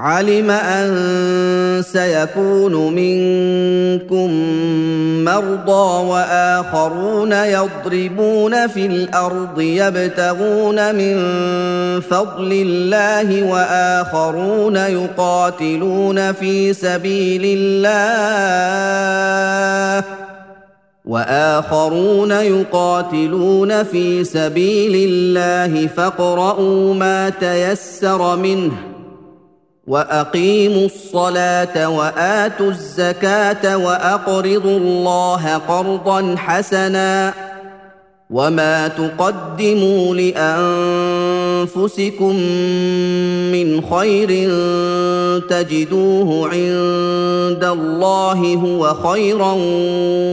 علم أن سيكون منكم مرضى وآخرون يضربون في الأرض يبتغون من فضل الله وآخرون يقاتلون في سبيل الله وآخرون يقاتلون في سبيل الله فاقرؤوا ما تيسر منه وأقيموا الصلاة وآتوا الزكاة وأقرضوا الله قرضا حسنا وما تقدموا لأنفسكم من خير تجدوه عند الله هو خيرا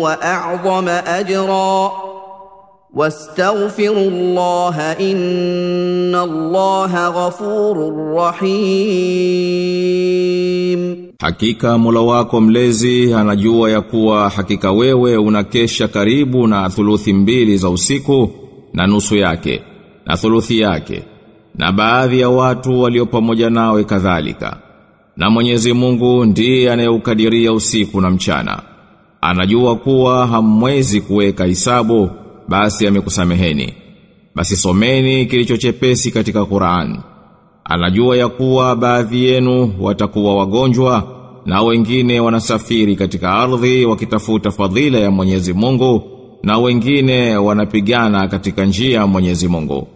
وأعظم أجرا واستغفروا الله ان الله غفور رحيم Hakika Mola wako mlezi anajua ya kuwa hakika wewe unakesha karibu na thuluthi mbili za usiku na nusu yake na thuluthi yake na baadhi ya watu walio pamoja nawe kadhalika. Na Mwenyezi Mungu ndiye anayeukadiria usiku na mchana. Anajua kuwa hamwezi kuweka hisabu basi amekusameheni. Basi someni kilichochepesi katika Qur'an. Anajua ya kuwa baadhi yenu watakuwa wagonjwa na wengine wanasafiri katika ardhi wakitafuta fadhila ya Mwenyezi Mungu na wengine wanapigana katika njia ya Mwenyezi Mungu.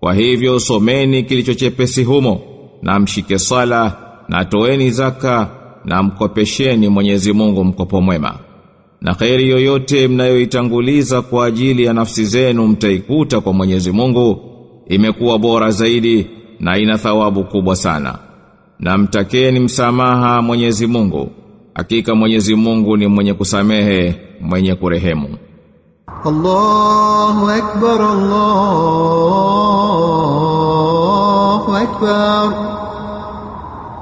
Kwa hivyo someni kilichochepesi humo na mshike sala na toeni zaka na mkopesheni Mwenyezi Mungu mkopo mwema na khairi yoyote mnayoitanguliza kwa ajili ya nafsi zenu mtaikuta kwa Mwenyezi Mungu. Imekuwa bora zaidi na ina thawabu kubwa sana. Na mtakeni msamaha Mwenyezi Mungu. Hakika Mwenyezi Mungu ni mwenye kusamehe mwenye kurehemu. Allahu akbar Allahu akbar.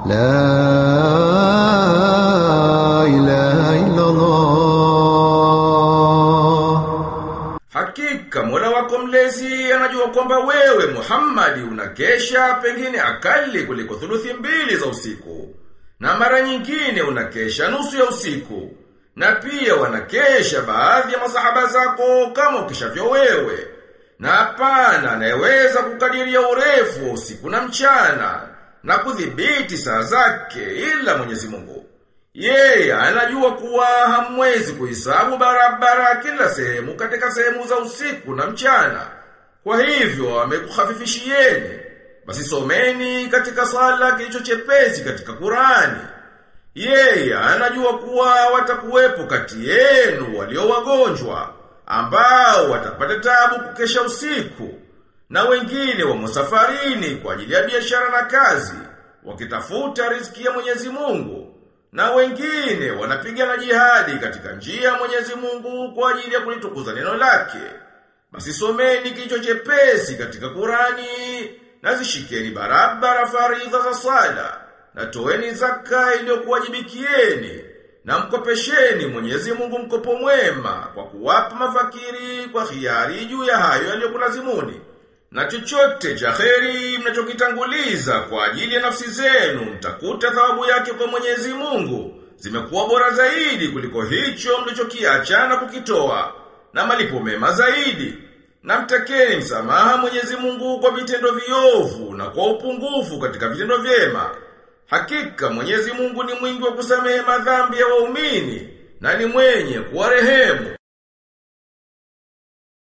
La Hakika Mola wako mlezi anajua kwamba wewe Muhammadi unakesha pengine akali kuliko thuluthi mbili za usiku. Na mara nyingine unakesha nusu ya usiku. Na pia wanakesha baadhi ya masahaba zako kama ukishavyo wewe. Na hapana anayeweza kukadiria urefu wa usiku na mchana na kudhibiti saa zake ila Mwenyezi Mungu. Yeye anajua kuwa hamwezi kuhesabu barabara kila sehemu katika sehemu za usiku na mchana. Kwa hivyo amekuhafifishieni Basi someni katika sala kilicho chepesi katika Qurani. Yeye anajua kuwa watakuwepo kati yenu walio wagonjwa ambao watapata tabu kukesha usiku na wengine wamo safarini kwa ajili ya biashara na kazi wakitafuta riziki ya Mwenyezi Mungu na wengine wanapiga na jihadi katika njia ya Mwenyezi Mungu kwa ajili ya kulitukuza neno lake. Basi someni chepesi katika Kurani na zishikeni barabara faridha za sala na toeni zaka iliyokuwajibikieni na mkopesheni Mwenyezi Mungu mkopo mwema kwa kuwapa mafakiri kwa hiari juu ya hayo yaliyokulazimuni. Na chochote cha kheri mnachokitanguliza kwa ajili ya nafsi zenu mtakuta thawabu yake kwa Mwenyezi Mungu zimekuwa bora zaidi kuliko hicho mlichokiacha na kukitoa na malipo mema zaidi. Na mtakeni msamaha Mwenyezi Mungu kwa vitendo viovu na kwa upungufu katika vitendo vyema. Hakika Mwenyezi Mungu ni mwingi wa kusamehe madhambi ya waumini na ni mwenye kuwarehemu.